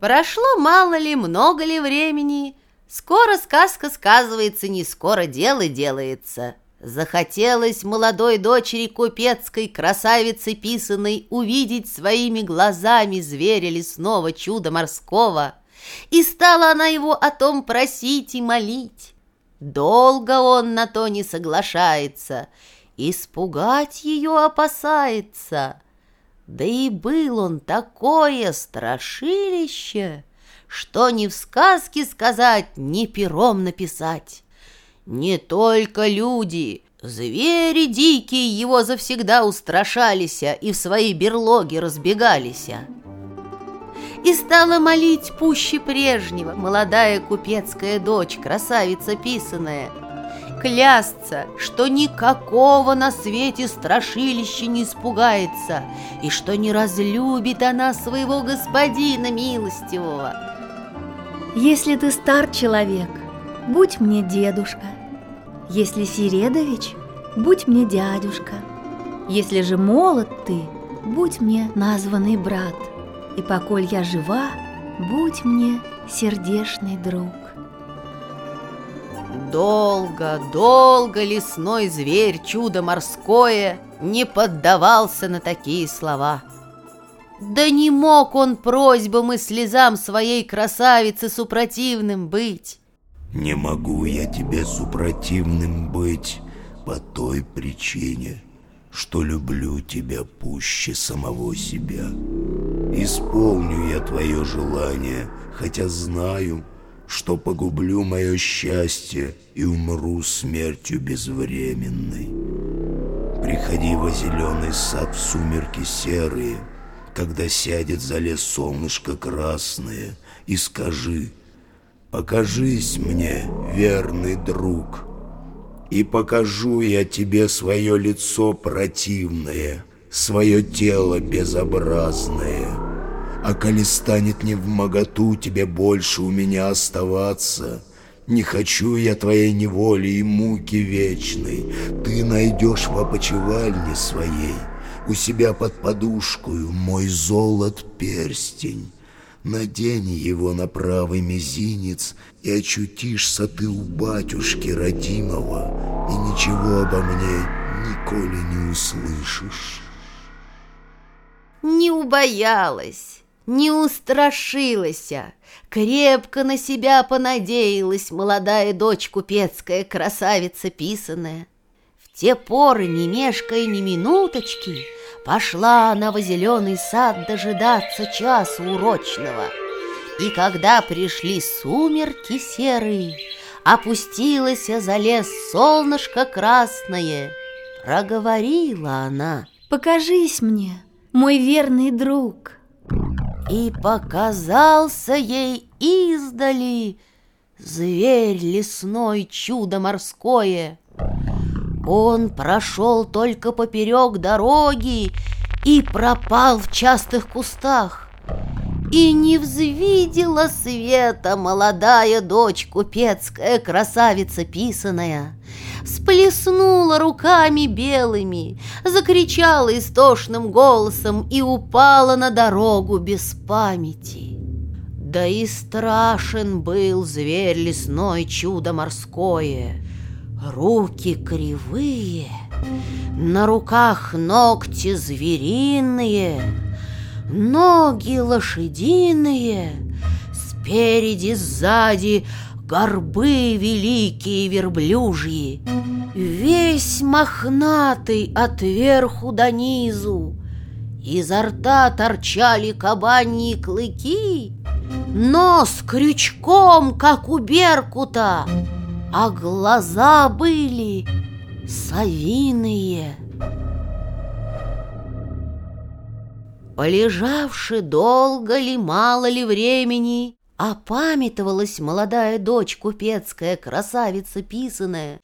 Прошло мало ли, много ли времени, скоро сказка сказывается, не скоро дело делается. Захотелось молодой дочери купецкой, красавицы писаной, увидеть своими глазами зверя лесного чуда морского. И стала она его о том просить и молить. Долго он на то не соглашается, испугать ее опасается. Да и был он такое страшилище, что ни в сказке сказать, ни пером написать. Не только люди, звери дикие его завсегда устрашались и в свои берлоги разбегались. И стала молить пуще прежнего молодая купецкая дочь, красавица писаная — клясться, что никакого на свете страшилища не испугается и что не разлюбит она своего господина милостивого. Если ты стар человек, будь мне дедушка. Если Середович, будь мне дядюшка. Если же молод ты, будь мне названный брат. И поколь я жива, будь мне сердешный друг. Долго, долго лесной зверь, чудо морское, не поддавался на такие слова. Да не мог он просьбам и слезам своей красавицы супротивным быть. Не могу я тебе супротивным быть по той причине, что люблю тебя пуще самого себя. Исполню я твое желание, хотя знаю, что погублю мое счастье и умру смертью безвременной. Приходи во зеленый сад в сумерки серые, когда сядет за лес солнышко красное, и скажи, покажись мне, верный друг, и покажу я тебе свое лицо противное, свое тело безобразное» А коли станет не в моготу тебе больше у меня оставаться, Не хочу я твоей неволи и муки вечной, Ты найдешь в опочивальне своей У себя под подушкою мой золот перстень. Надень его на правый мизинец, И очутишься ты у батюшки родимого, И ничего обо мне николи не услышишь. Не убоялась не устрашилась, крепко на себя понадеялась молодая дочь купецкая, красавица писаная. В те поры, не мешкая ни минуточки, пошла она во зеленый сад дожидаться часу урочного. И когда пришли сумерки серые, опустилась за лес солнышко красное, проговорила она. «Покажись мне, мой верный друг!» И показался ей издали Зверь лесной, чудо морское. Он прошел только поперек дороги И пропал в частых кустах. И не взвидела света молодая дочь купецкая, красавица писаная сплеснула руками белыми, закричала истошным голосом и упала на дорогу без памяти. Да и страшен был зверь лесной, чудо морское. Руки кривые, на руках ногти звериные, ноги лошадиные, спереди, сзади горбы великие верблюжьи, Весь мохнатый от верху до низу, Изо рта торчали кабаньи клыки, Нос крючком, как у беркута, А глаза были совиные. Полежавши долго ли, мало ли времени, Опамятовалась молодая дочь купецкая, красавица писаная,